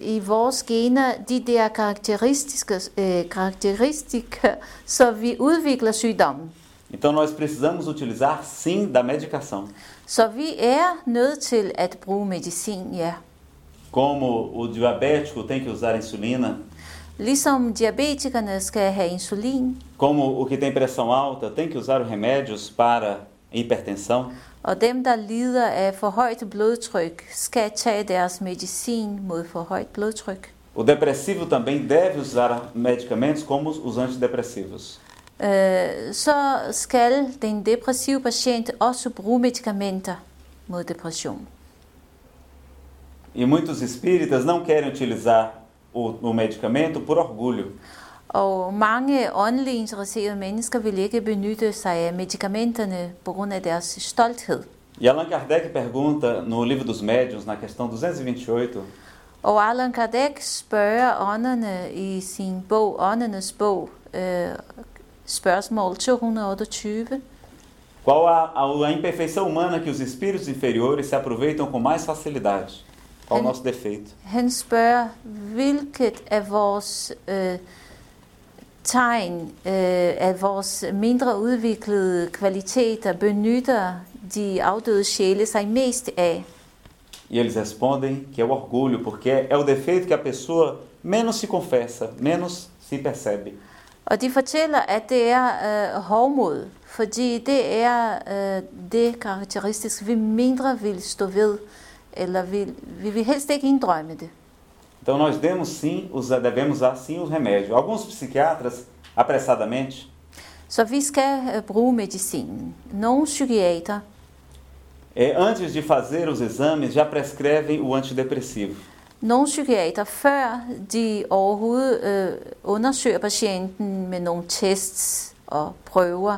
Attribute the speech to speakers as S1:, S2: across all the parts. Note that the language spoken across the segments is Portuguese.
S1: i vores gener de der karakteristiske, øh, karakteristika, så vi udvikler sygdommen.
S2: Então nós precisamos utilizar sim da medicação.
S1: Så vi er nødt til at bruge medicin, ja.
S2: Como o diabético tem que usar insulina,
S1: Ligesom diabetikerne skal have insulin,
S2: como o que tem pressão alta tem que usar os remédios para hipertensão,
S1: og dem, der lider af for højt blodtryk, skal tage deres medicin mod for højt blodtryk.
S2: o depressivo também deve usar medicamentos como os antidepressivos.
S1: Øh, så skal den depressive patient også bruge medicamenter mod depression.
S2: E muitos espíritas não querem utilizar o, o medicamento por orgulho.
S1: Og mange åndeligt interesserede mennesker vil ikke benytte sig af medikamenterne på grund af deres stolthed.
S2: E Allan Kardec pergunta no Livro dos Médiuns, na questão 228,
S1: Og Allan Kardec spørger ånderne i sin bog, Åndernes bog, øh, spørgsmål 228,
S2: qual a, a, a imperfeição humana que os espíritos inferiores se aproveitam com mais facilidade? Qual o nosso defeito?
S1: Han spørger, hvilket af vores øh, tegn, øh, af vores mindre udviklede kvaliteter benytter de afdøde sjæle sig mest af?
S2: E eles respondem que é o orgulho, porque é o defeito que a pessoa menos se confessa, menos se percebe.
S1: Og de fortæller, at det er øh, hovmod, fordi det er øh, det karakteristiske, vi mindre vil stå ved, eller vi, vi vil helst ikke indrømme det.
S2: Então nós demos sim, devemos usar sim os remédios. Alguns psiquiatras, apressadamente,
S1: Så vi skal bruge medicinen. Nogle psykiater
S2: eh, antes de fazer os exames, já prescrevem o antidepressivo.
S1: Nogle psykiater, før de overhovedet øh, undersøger patienten med nogle tests og prøver,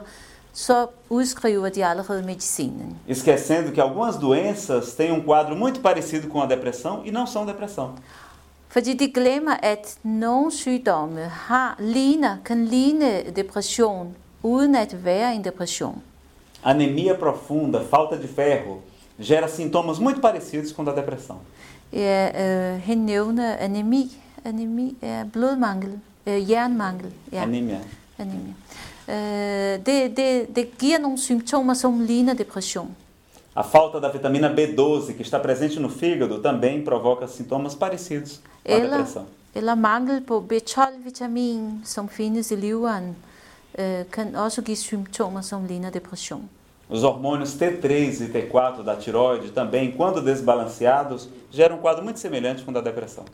S1: så udskriver de allerede medicinen.
S2: Esquecendo que algumas doenças têm um quadro muito parecido com a depressão e não são depressão.
S1: Fordi de glemmer, at nogle sygdomme har, ligner, kan ligne depression, uden at være en depression.
S2: Anemia profunda, falta de ferro, gera sintomas muito parecidos com da depressão.
S1: Ja, øh, han nævner anemi, anemi er blodmangel, øh, jernmangel. Ja.
S2: Anemia.
S1: Anemia. Øh, det, det, det giver nogle symptomer, som ligner depression.
S2: A falta da vitamina B12, que está presente no fígado, também provoca sintomas parecidos com a
S1: Ela-
S2: depressão.
S1: Eller mangel på B12-vitamin, som findes i liveren, øh, kan også give symptomer, som ligner depression.
S2: Os hormônios T3 e T4 da tiroide também, quando desbalanceados, geram um quadro muito semelhante com o da depressão.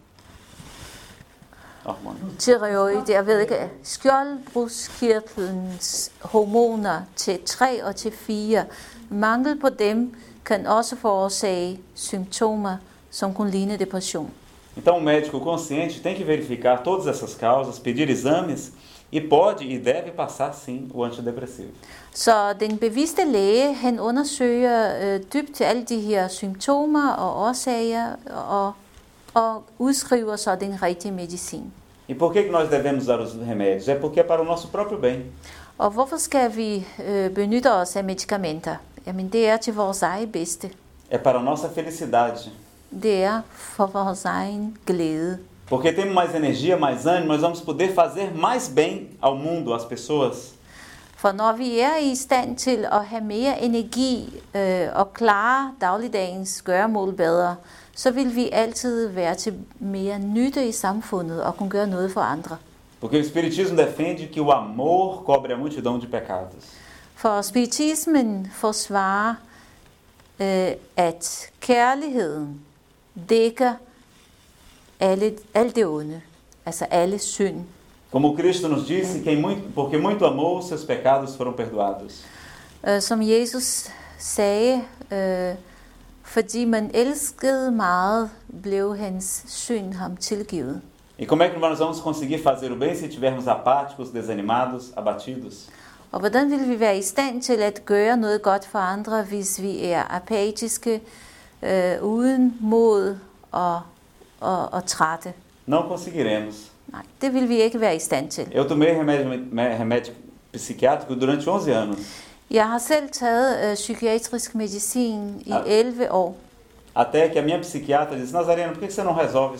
S2: Hormônio.
S1: Tireoid, jeg ved ikke, skjoldbruskkirtlens hormoner T3 og T4, mangel på dem kan også forårsage symptomer, som kunne ligne depression.
S2: Então, o médico consciente tem que verificar todas essas causas, pedir exames e pode e deve passar sim o antidepressivo.
S1: Så den bevidste læge, han undersøger øh, dybt alle de her symptomer og årsager og, og udskriver så den rigtige medicin.
S2: E por que, que nós devemos usar os remédios? É porque é para o nosso próprio bem.
S1: Og hvorfor skal vi øh, benytte os af medicamenter? Jamen det er til vores eget bedste.
S2: É para a nossa felicidade.
S1: Det er for vores egen glæde.
S2: Porque temos mais energia, mais ânimo, nós vamos poder fazer mais bem ao mundo, às pessoas.
S1: For når vi er i stand til at have mere energi øh, og klare dagligdagens gøremål bedre, så vil vi altid være til mere nytte i samfundet og kunne gøre noget for andre.
S2: Porque o Espiritismo defende que o amor cobre a multidão de pecados.
S1: For spiritismen forsvarer, øh, at kærligheden dækker alle, alt det onde, altså alle synd.
S2: Como Cristo nos disse, quem muito, porque muito amou, seus pecados foram perdoados.
S1: Øh, som Jesus sagde, øh, fordi man elskede meget, blev hans synd ham tilgivet.
S2: E como é que nós vamos conseguir fazer o bem se estivermos apáticos, desanimados, abatidos?
S1: Og hvordan vil vi være i stand til at gøre noget godt for andre, hvis vi er apatiske, øh, uden mod og, og, og trætte?
S2: Não conseguiremos.
S1: Nej, det vil vi ikke være i stand til.
S2: Eu tomei remédio, remédio psiquiátrico durante 11 anos.
S1: Jeg har selv taget øh, psykiatrisk medicin i
S2: Ja.
S1: 11 år.
S2: Até que a minha psiquiatra disse, Nazareno, por que você não resolve